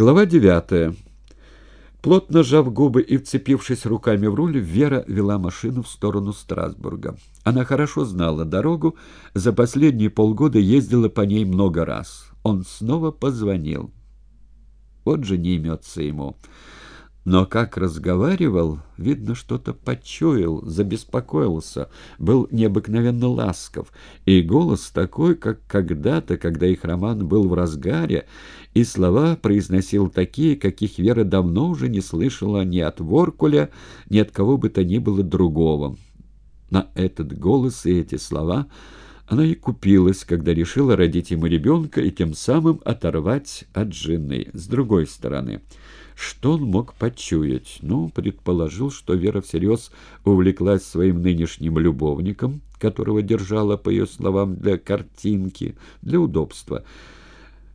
Глава девятая. Плотно сжав губы и вцепившись руками в руль, Вера вела машину в сторону Страсбурга. Она хорошо знала дорогу, за последние полгода ездила по ней много раз. Он снова позвонил. Вот же не имется ему. Но как разговаривал, видно, что-то почуял, забеспокоился, был необыкновенно ласков, и голос такой, как когда-то, когда их роман был в разгаре, и слова произносил такие, каких Вера давно уже не слышала ни от Воркуля, ни от кого бы то ни было другого. На этот голос и эти слова она и купилась, когда решила родить ему ребенка и тем самым оторвать от жены. С другой стороны... Что он мог почуять? Ну, предположил, что Вера всерьез увлеклась своим нынешним любовником, которого держала, по ее словам, для картинки, для удобства.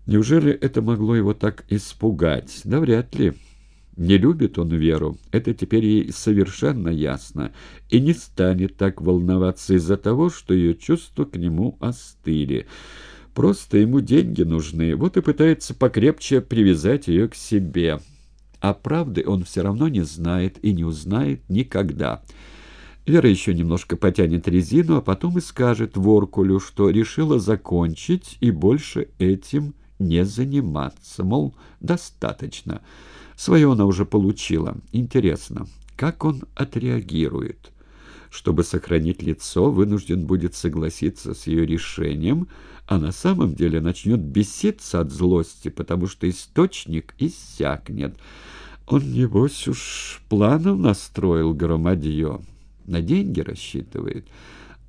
Неужели это могло его так испугать? Да вряд ли. Не любит он Веру, это теперь ей совершенно ясно, и не станет так волноваться из-за того, что ее чувства к нему остыли. Просто ему деньги нужны, вот и пытается покрепче привязать ее к себе» а правды он все равно не знает и не узнает никогда. Вера еще немножко потянет резину, а потом и скажет Воркулю, что решила закончить и больше этим не заниматься, мол, достаточно. Свое она уже получила. Интересно, как он отреагирует? Чтобы сохранить лицо, вынужден будет согласиться с ее решением, а на самом деле начнет беситься от злости, потому что источник иссякнет. Он, небось, уж планов настроил громадье, на деньги рассчитывает.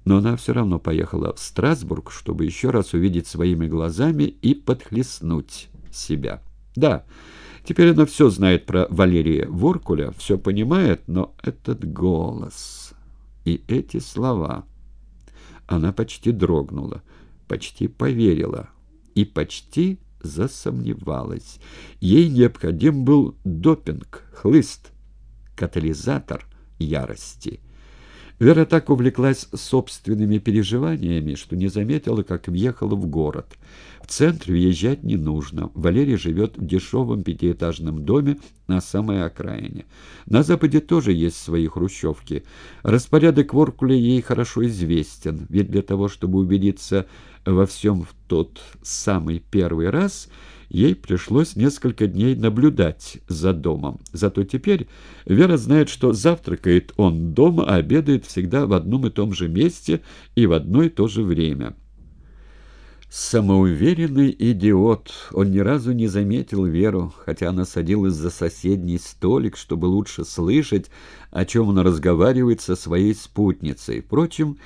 Но она все равно поехала в Страсбург, чтобы еще раз увидеть своими глазами и подхлестнуть себя. Да, теперь она все знает про Валерия Воркуля, все понимает, но этот голос и эти слова... Она почти дрогнула, почти поверила и почти засомневалась. Ей необходим был допинг, хлыст, катализатор ярости. Вера так увлеклась собственными переживаниями, что не заметила, как въехала в город. В центр въезжать не нужно. Валерий живет в дешевом пятиэтажном доме на самой окраине. На Западе тоже есть свои хрущевки. Распорядок Воркуля ей хорошо известен, ведь для того, чтобы убедиться во всем в тот самый первый раз – ей пришлось несколько дней наблюдать за домом. Зато теперь Вера знает, что завтракает он дома, а обедает всегда в одном и том же месте и в одно и то же время. Самоуверенный идиот. Он ни разу не заметил Веру, хотя она садилась за соседний столик, чтобы лучше слышать, о чем он разговаривает со своей спутницей. Впрочем,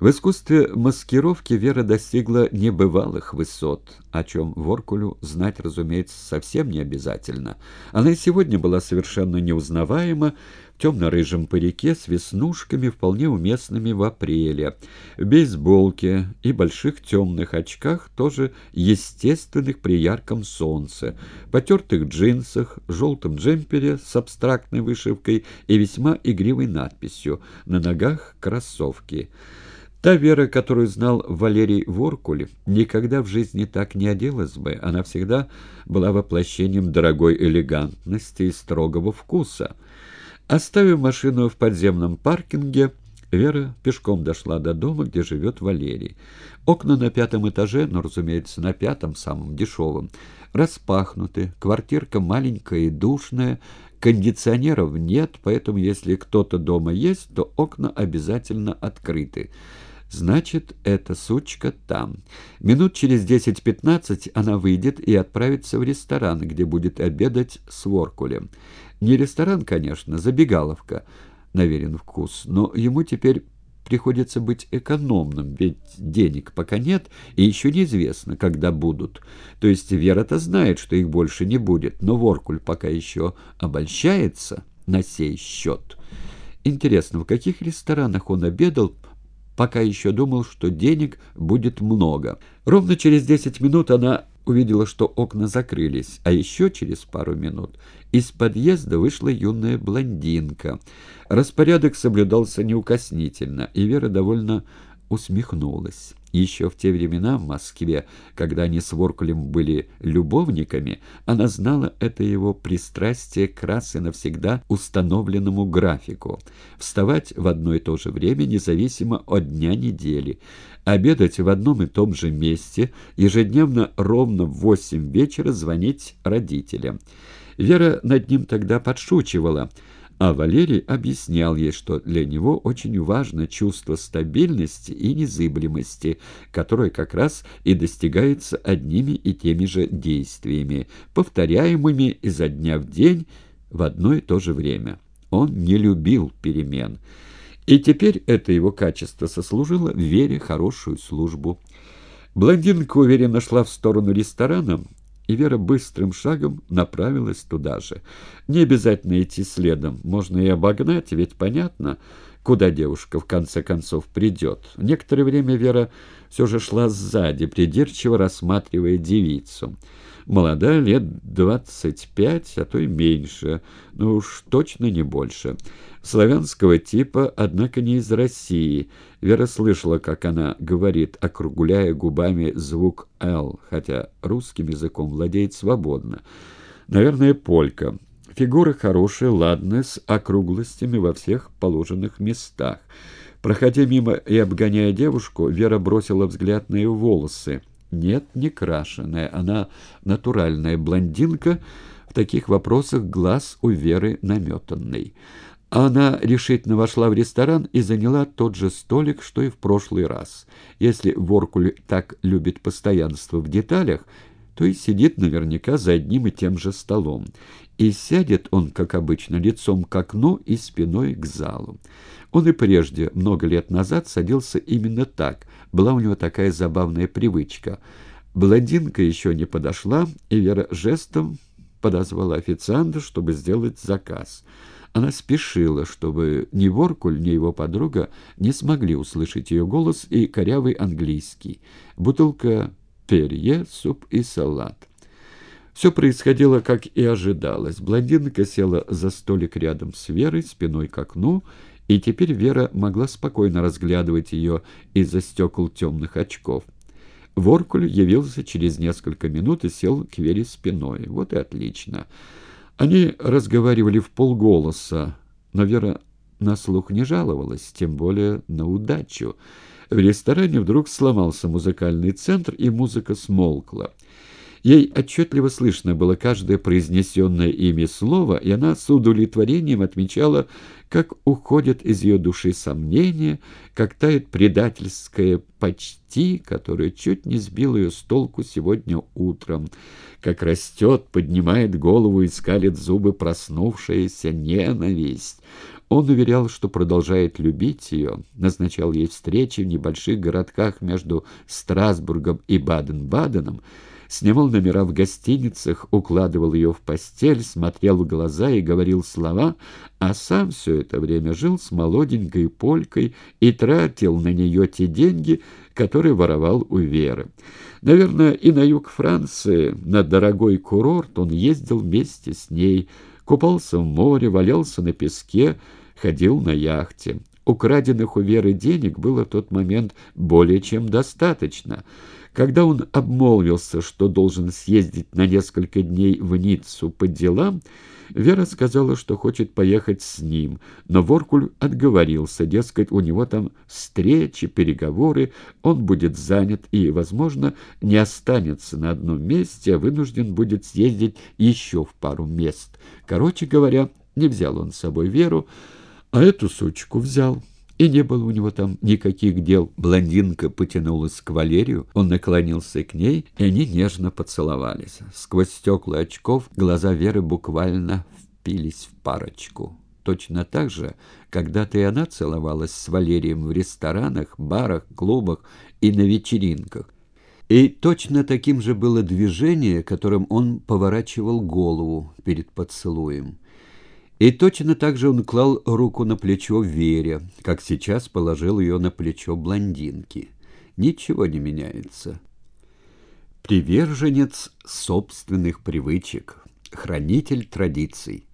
в искусстве маскировки Вера достигла небывалых высот, о чем Воркулю знать, разумеется, совсем не обязательно. Она и сегодня была совершенно неузнаваема, в темно-рыжем парике с веснушками, вполне уместными в апреле, в бейсболке и больших темных очках, тоже естественных при ярком солнце, потертых джинсах, желтом джемпере с абстрактной вышивкой и весьма игривой надписью «На ногах кроссовки». Та Вера, которую знал Валерий Воркуль, никогда в жизни так не оделась бы. Она всегда была воплощением дорогой элегантности и строгого вкуса. Оставив машину в подземном паркинге, Вера пешком дошла до дома, где живет Валерий. Окна на пятом этаже, но, разумеется, на пятом, самом дешевом, распахнуты, квартирка маленькая и душная, кондиционеров нет, поэтому если кто-то дома есть, то окна обязательно открыты. Значит, эта сучка там. Минут через десять-пятнадцать она выйдет и отправится в ресторан, где будет обедать с Воркулем. Не ресторан, конечно, забегаловка, на верен вкус, но ему теперь приходится быть экономным, ведь денег пока нет, и еще неизвестно, когда будут. То есть Вера-то знает, что их больше не будет, но Воркуль пока еще обольщается на сей счет. Интересно, в каких ресторанах он обедал, пока еще думал, что денег будет много. Ровно через десять минут она увидела, что окна закрылись, а еще через пару минут из подъезда вышла юная блондинка. Распорядок соблюдался неукоснительно, и Вера довольно усмехнулась. Еще в те времена в Москве, когда они с Воркулем были любовниками, она знала это его пристрастие к раз и навсегда установленному графику. Вставать в одно и то же время, независимо от дня недели. Обедать в одном и том же месте, ежедневно ровно в восемь вечера звонить родителям. Вера над ним тогда подшучивала – а Валерий объяснял ей, что для него очень важно чувство стабильности и незыблемости, которое как раз и достигается одними и теми же действиями, повторяемыми изо дня в день в одно и то же время. Он не любил перемен. И теперь это его качество сослужило Вере хорошую службу. Блондинка уверенно шла в сторону ресторана, и Вера быстрым шагом направилась туда же. Не обязательно идти следом, можно и обогнать, ведь понятно, куда девушка в конце концов придет. Некоторое время Вера все же шла сзади, придирчиво рассматривая девицу. Молодая, лет двадцать пять, а то и меньше, но уж точно не больше. Славянского типа, однако не из России. Вера слышала, как она говорит, округляя губами звук «Л», хотя русским языком владеет свободно. Наверное, полька. Фигура хорошая, ладная, с округлостями во всех положенных местах. Проходя мимо и обгоняя девушку, Вера бросила взгляд на ее волосы. Нет, не крашеная, она натуральная блондинка, в таких вопросах глаз у Веры наметанный. Она решительно вошла в ресторан и заняла тот же столик, что и в прошлый раз. Если Воркуль так любит постоянство в деталях, то и сидит наверняка за одним и тем же столом. И сядет он, как обычно, лицом к окну и спиной к залу. Он и прежде, много лет назад, садился именно так. Была у него такая забавная привычка. Блондинка еще не подошла, и Вера жестом подозвала официанта, чтобы сделать заказ. Она спешила, чтобы ни Воркуль, ни его подруга не смогли услышать ее голос и корявый английский. Бутылка перье, суп и салат. Все происходило, как и ожидалось. Блондинка села за столик рядом с Верой, спиной к окну, и теперь Вера могла спокойно разглядывать ее из-за стекол темных очков. Воркуль явился через несколько минут и сел к Вере спиной. Вот и отлично. Они разговаривали в полголоса, но Вера на слух не жаловалась, тем более на удачу. В ресторане вдруг сломался музыкальный центр, и музыка смолкла. Ей отчетливо слышно было каждое произнесенное ими слово, и она с удовлетворением отмечала, как уходят из ее души сомнения, как тает предательское «почти», которое чуть не сбило ее с толку сегодня утром, как растет, поднимает голову и скалит зубы проснувшаяся ненависть. Он уверял, что продолжает любить ее, назначал ей встречи в небольших городках между Страсбургом и Баден-Баденом, снимал номера в гостиницах, укладывал ее в постель, смотрел в глаза и говорил слова, а сам все это время жил с молоденькой полькой и тратил на нее те деньги, которые воровал у Веры. Наверное, и на юг Франции, на дорогой курорт, он ездил вместе с ней, купался в море, валялся на песке, ходил на яхте. Украденных у Веры денег было в тот момент более чем достаточно — когда он обмолвился, что должен съездить на несколько дней в Ниццу по делам, Вера сказала, что хочет поехать с ним, но Воркуль отговорился, дескать, у него там встречи, переговоры, он будет занят и, возможно, не останется на одном месте, а вынужден будет съездить еще в пару мест. Короче говоря, не взял он с собой Веру, а эту сучку взял и не было у него там никаких дел. Блондинка потянулась к Валерию, он наклонился к ней, и они нежно поцеловались. Сквозь стекла очков глаза Веры буквально впились в парочку. Точно так же, когда-то и она целовалась с Валерием в ресторанах, барах, клубах и на вечеринках. И точно таким же было движение, которым он поворачивал голову перед поцелуем. И точно так же он клал руку на плечо Вере, как сейчас положил ее на плечо блондинки. Ничего не меняется. Приверженец собственных привычек, хранитель традиций.